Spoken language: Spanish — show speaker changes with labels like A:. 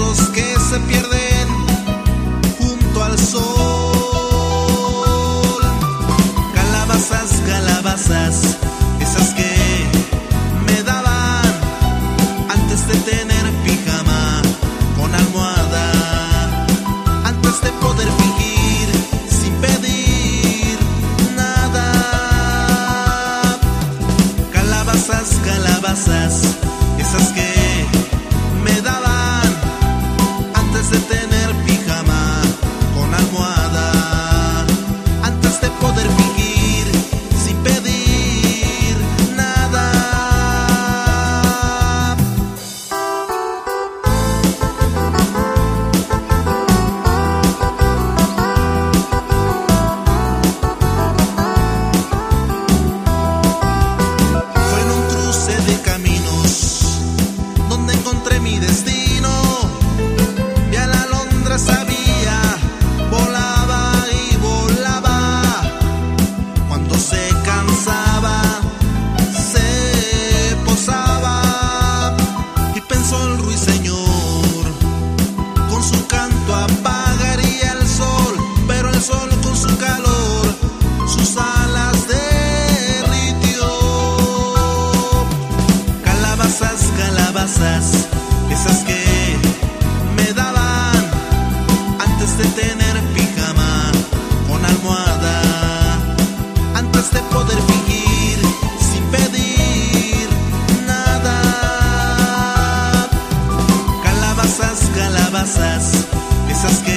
A: besos que se pierden junto al sol. Calabazas, calabazas, esas que me daban antes de tener pijama con almohada, antes de poder pasas, esas que me daban antes de tener pijama con almohada, antes de poder fingir sin pedir nada. Calabazas, calabazas, esas que